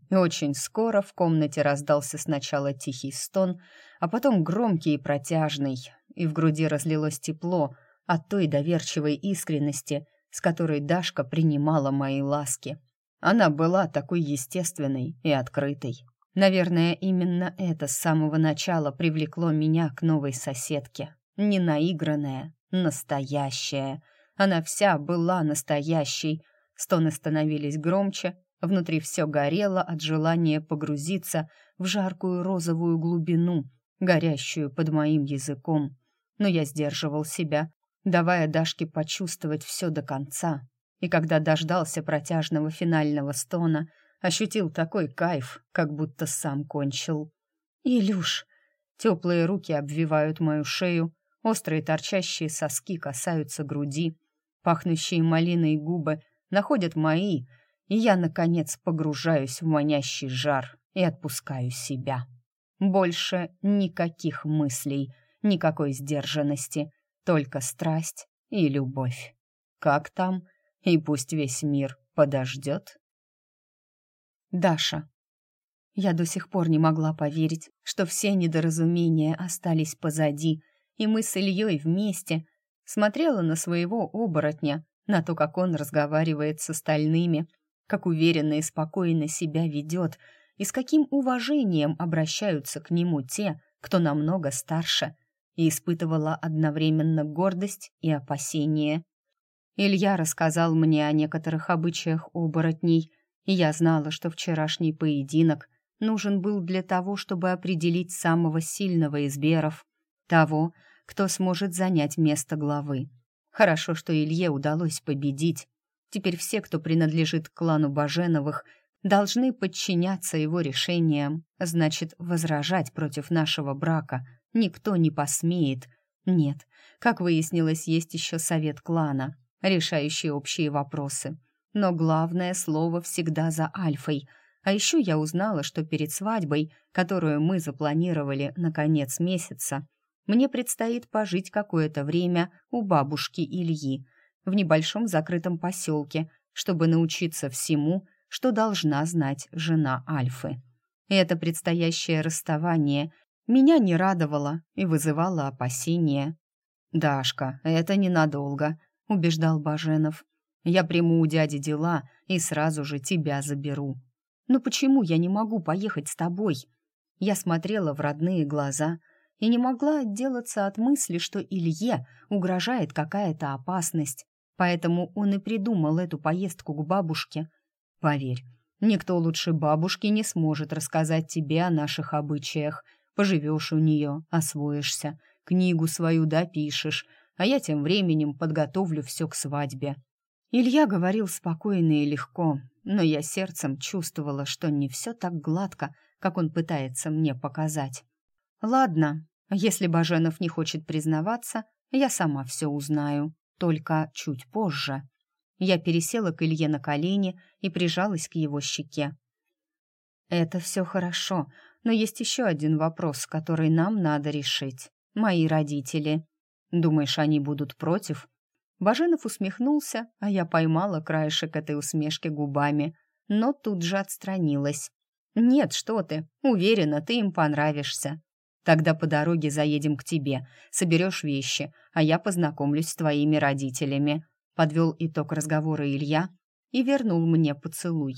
[SPEAKER 1] И очень скоро в комнате раздался сначала тихий стон, а потом громкий и протяжный, и в груди разлилось тепло от той доверчивой искренности, с которой Дашка принимала мои ласки. Она была такой естественной и открытой. Наверное, именно это с самого начала привлекло меня к новой соседке. Не наигранная, настоящая. Она вся была настоящей. Стоны становились громче, Внутри все горело от желания погрузиться в жаркую розовую глубину, горящую под моим языком. Но я сдерживал себя, давая Дашке почувствовать все до конца. И когда дождался протяжного финального стона, ощутил такой кайф, как будто сам кончил. «Илюш!» Теплые руки обвивают мою шею, острые торчащие соски касаются груди, пахнущие малиной губы находят мои, и я, наконец, погружаюсь в манящий жар и отпускаю себя. Больше никаких мыслей, никакой сдержанности, только страсть и любовь. Как там? И пусть весь мир подождет. Даша. Я до сих пор не могла поверить, что все недоразумения остались позади, и мы с Ильей вместе смотрела на своего оборотня, на то, как он разговаривает с остальными, как уверенно и спокойно себя ведет, и с каким уважением обращаются к нему те, кто намного старше, и испытывала одновременно гордость и опасение. Илья рассказал мне о некоторых обычаях оборотней, я знала, что вчерашний поединок нужен был для того, чтобы определить самого сильного из беров, того, кто сможет занять место главы. Хорошо, что Илье удалось победить. Теперь все, кто принадлежит к клану Баженовых, должны подчиняться его решениям, значит, возражать против нашего брака никто не посмеет. Нет, как выяснилось, есть еще совет клана, решающий общие вопросы. Но главное слово всегда за Альфой. А еще я узнала, что перед свадьбой, которую мы запланировали на конец месяца, мне предстоит пожить какое-то время у бабушки Ильи в небольшом закрытом поселке, чтобы научиться всему, что должна знать жена Альфы. Это предстоящее расставание меня не радовало и вызывало опасения. «Дашка, это ненадолго», — убеждал Баженов. Я приму у дяди дела и сразу же тебя заберу. Но почему я не могу поехать с тобой? Я смотрела в родные глаза и не могла отделаться от мысли, что Илье угрожает какая-то опасность, поэтому он и придумал эту поездку к бабушке. Поверь, никто лучше бабушки не сможет рассказать тебе о наших обычаях. Поживешь у нее, освоишься, книгу свою допишешь, а я тем временем подготовлю все к свадьбе. Илья говорил спокойно и легко, но я сердцем чувствовала, что не все так гладко, как он пытается мне показать. Ладно, если Баженов не хочет признаваться, я сама все узнаю, только чуть позже. Я пересела к Илье на колени и прижалась к его щеке. «Это все хорошо, но есть еще один вопрос, который нам надо решить. Мои родители. Думаешь, они будут против?» Баженов усмехнулся, а я поймала краешек этой усмешки губами, но тут же отстранилась. «Нет, что ты, уверена, ты им понравишься. Тогда по дороге заедем к тебе, соберешь вещи, а я познакомлюсь с твоими родителями», подвел итог разговора Илья и вернул мне поцелуй.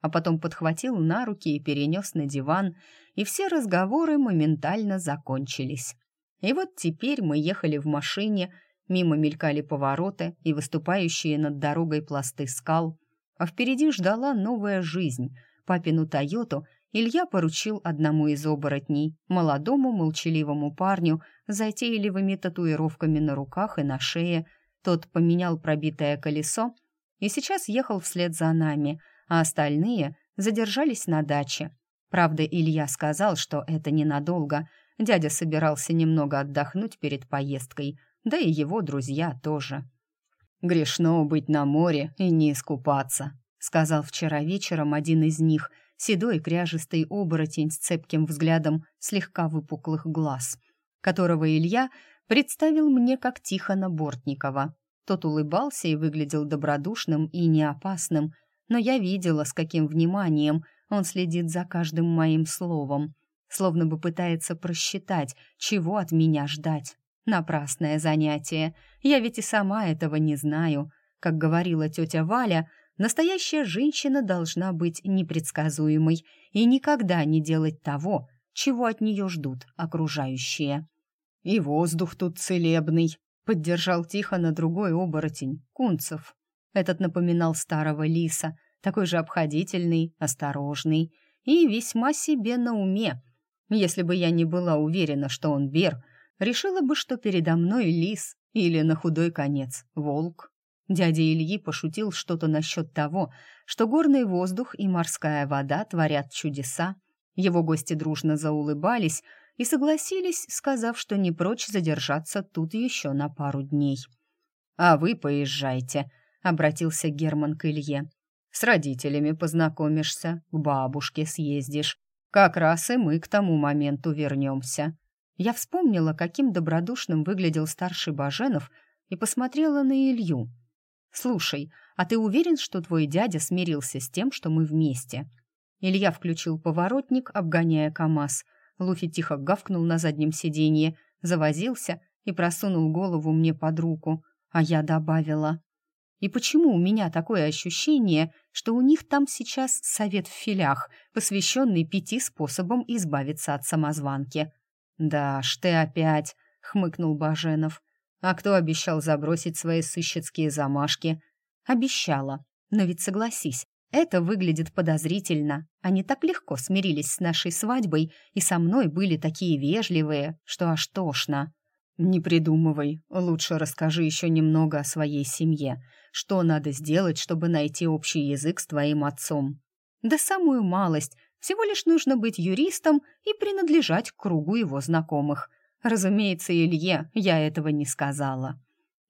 [SPEAKER 1] А потом подхватил на руки и перенес на диван, и все разговоры моментально закончились. И вот теперь мы ехали в машине, Мимо мелькали повороты и выступающие над дорогой пласты скал. А впереди ждала новая жизнь. Папину «Тойоту» Илья поручил одному из оборотней, молодому молчаливому парню, затейливыми татуировками на руках и на шее. Тот поменял пробитое колесо и сейчас ехал вслед за нами, а остальные задержались на даче. Правда, Илья сказал, что это ненадолго. Дядя собирался немного отдохнуть перед поездкой – да и его друзья тоже. «Грешно быть на море и не искупаться», — сказал вчера вечером один из них, седой кряжистый оборотень с цепким взглядом слегка выпуклых глаз, которого Илья представил мне как Тихона Бортникова. Тот улыбался и выглядел добродушным и неопасным, но я видела, с каким вниманием он следит за каждым моим словом, словно бы пытается просчитать, чего от меня ждать. Напрасное занятие. Я ведь и сама этого не знаю. Как говорила тетя Валя, настоящая женщина должна быть непредсказуемой и никогда не делать того, чего от нее ждут окружающие. «И воздух тут целебный», — поддержал тихо на другой оборотень, Кунцев. Этот напоминал старого лиса, такой же обходительный, осторожный и весьма себе на уме. Если бы я не была уверена, что он Бер, решила бы, что передо мной лис или, на худой конец, волк. Дядя Ильи пошутил что-то насчет того, что горный воздух и морская вода творят чудеса. Его гости дружно заулыбались и согласились, сказав, что не прочь задержаться тут еще на пару дней. «А вы поезжайте», — обратился Герман к Илье. «С родителями познакомишься, к бабушке съездишь. Как раз и мы к тому моменту вернемся». Я вспомнила, каким добродушным выглядел старший Баженов, и посмотрела на Илью. «Слушай, а ты уверен, что твой дядя смирился с тем, что мы вместе?» Илья включил поворотник, обгоняя КамАЗ. Луфи тихо гавкнул на заднем сиденье, завозился и просунул голову мне под руку, а я добавила. «И почему у меня такое ощущение, что у них там сейчас совет в филях, посвященный пяти способам избавиться от самозванки?» «Да ж ты опять!» — хмыкнул Баженов. «А кто обещал забросить свои сыщицкие замашки?» «Обещала. Но ведь согласись, это выглядит подозрительно. Они так легко смирились с нашей свадьбой и со мной были такие вежливые, что аж тошно. Не придумывай, лучше расскажи еще немного о своей семье. Что надо сделать, чтобы найти общий язык с твоим отцом? Да самую малость. Всего лишь нужно быть юристом и принадлежать к кругу его знакомых. Разумеется, Илье я этого не сказала.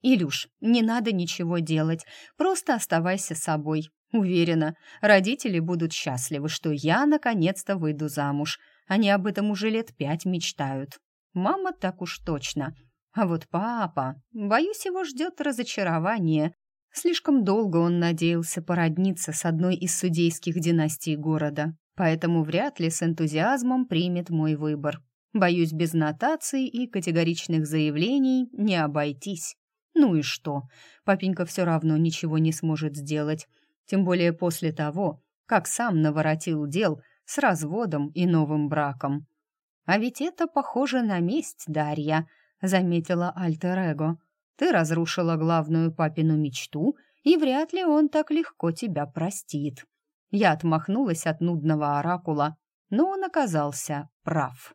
[SPEAKER 1] «Илюш, не надо ничего делать, просто оставайся собой. Уверена, родители будут счастливы, что я наконец-то выйду замуж. Они об этом уже лет пять мечтают. Мама так уж точно. А вот папа, боюсь, его ждет разочарование. Слишком долго он надеялся породниться с одной из судейских династий города, поэтому вряд ли с энтузиазмом примет мой выбор. Боюсь, без нотаций и категоричных заявлений не обойтись. Ну и что? Папенька все равно ничего не сможет сделать тем более после того, как сам наворотил дел с разводом и новым браком. «А ведь это похоже на месть, Дарья», — заметила Альтер-Эго. «Ты разрушила главную папину мечту, и вряд ли он так легко тебя простит». Я отмахнулась от нудного оракула, но он оказался прав.